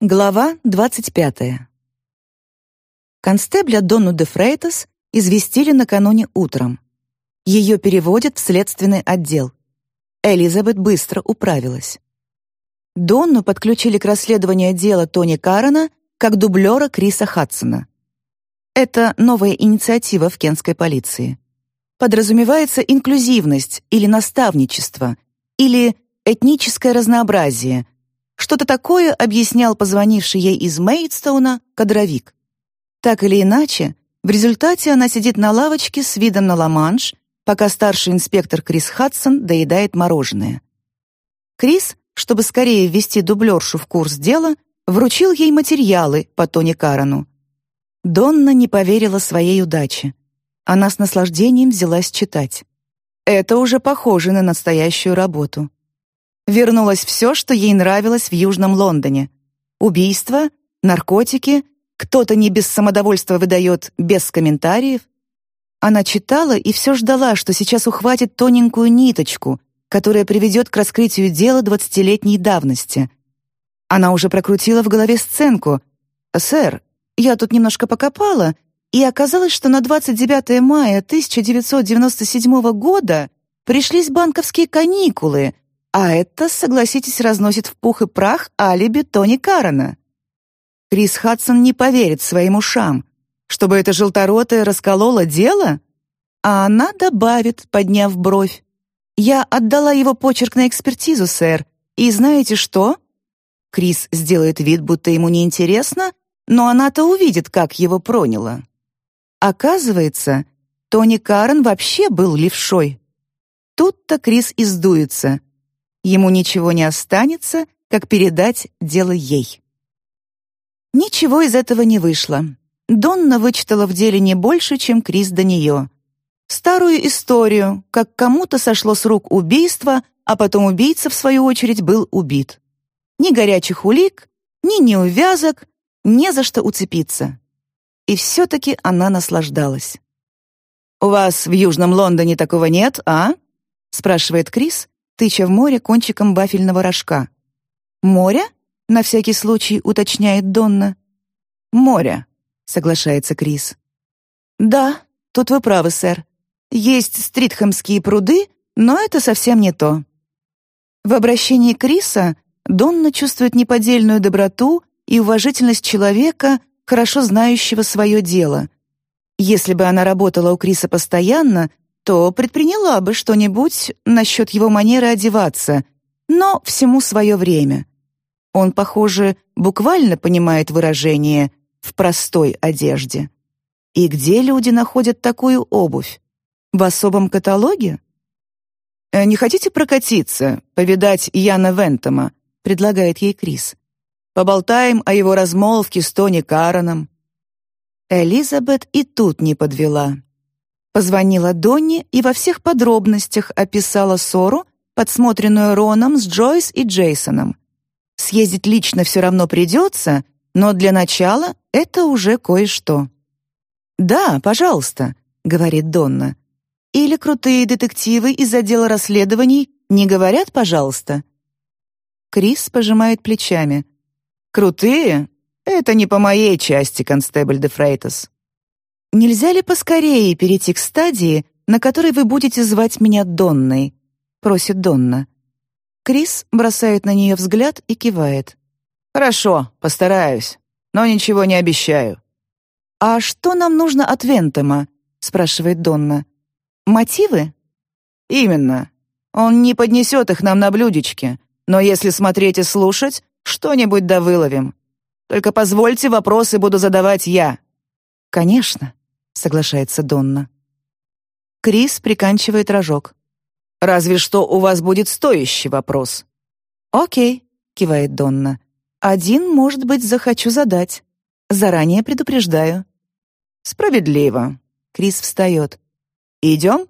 Глава 25. Констебля Донну де Фрейтас известили накануне утром. Ее переводят в следственный отдел. Элизабет быстро управилась. Донну подключили к расследованию дела Тони Каррена как дублера Криса Хадсона. Это новая инициатива в кентской полиции. Подразумевается инклюзивность или наставничество, или этническое разнообразие — что-то такое объяснял позвонивший ей из Мейдстоуна кадровик. Так или иначе, в результате она сидит на лавочке с видом на Ла-Манш, пока старший инспектор Крис Хадсон доедает мороженое. Крис, чтобы скорее ввести дублершу в курс дела, вручил ей материалы по Тони Карану. Донна не поверила своей удаче. Она с наслаждением взялась читать. Это уже похоже на настоящую работу вернулось все, что ей нравилось в Южном Лондоне. Убийства, наркотики, кто-то не без самодовольства выдает без комментариев. Она читала и все ждала, что сейчас ухватит тоненькую ниточку, которая приведет к раскрытию дела двадцатилетней давности. Она уже прокрутила в голове сценку. «Сэр, я тут немножко покопала, и оказалось, что на 29 мая 1997 года пришлись банковские каникулы — а это, согласитесь, разносит в пух и прах алиби Тони Каррена. Крис Хадсон не поверит своим ушам, чтобы эта желторотая расколола дело, а она добавит, подняв бровь. «Я отдала его почерк на экспертизу, сэр, и знаете что?» Крис сделает вид, будто ему неинтересно, но она-то увидит, как его проняло. Оказывается, Тони Карен вообще был левшой. Тут-то Крис издуется. Ему ничего не останется, как передать дело ей. Ничего из этого не вышло. Донна вычитала в деле не больше, чем Крис до нее. Старую историю, как кому-то сошло с рук убийство, а потом убийца, в свою очередь, был убит. Ни горячих улик, ни неувязок, не за что уцепиться. И все-таки она наслаждалась. «У вас в Южном Лондоне такого нет, а?» — спрашивает Крис, тыча в море кончиком вафельного рожка. «Море?» — на всякий случай уточняет Донна. «Море», — соглашается Крис. «Да, тут вы правы, сэр. Есть стритхэмские пруды, но это совсем не то». В обращении Криса Донна чувствует неподдельную доброту и уважительность человека, хорошо знающего свое дело. Если бы она работала у Криса постоянно, то предприняла бы что-нибудь насчет его манеры одеваться, но всему свое время. Он, похоже, буквально понимает выражение «в простой одежде». И где люди находят такую обувь? В особом каталоге? «Э, «Не хотите прокатиться, повидать Яна Вентома?» — предлагает ей Крис. «Поболтаем о его размолвке с Тони Кароном». Элизабет и тут не подвела. Позвонила Донни и во всех подробностях описала ссору, подсмотренную Роном с Джойс и Джейсоном. Съездить лично все равно придется, но для начала это уже кое-что. «Да, пожалуйста», — говорит Донна. «Или крутые детективы из отдела расследований не говорят «пожалуйста»?» Крис пожимает плечами. «Крутые? Это не по моей части, констебль де Фрейтас. «Нельзя ли поскорее перейти к стадии, на которой вы будете звать меня Донной?» — просит Донна. Крис бросает на нее взгляд и кивает. «Хорошо, постараюсь, но ничего не обещаю». «А что нам нужно от Вентома?» — спрашивает Донна. «Мотивы?» «Именно. Он не поднесет их нам на блюдечке, но если смотреть и слушать, что-нибудь да выловим. Только позвольте, вопросы буду задавать я». «Конечно» соглашается Донна. Крис приканчивает рожок. «Разве что у вас будет стоящий вопрос». «Окей», — кивает Донна. «Один, может быть, захочу задать. Заранее предупреждаю». «Справедливо». Крис встает. «Идем?»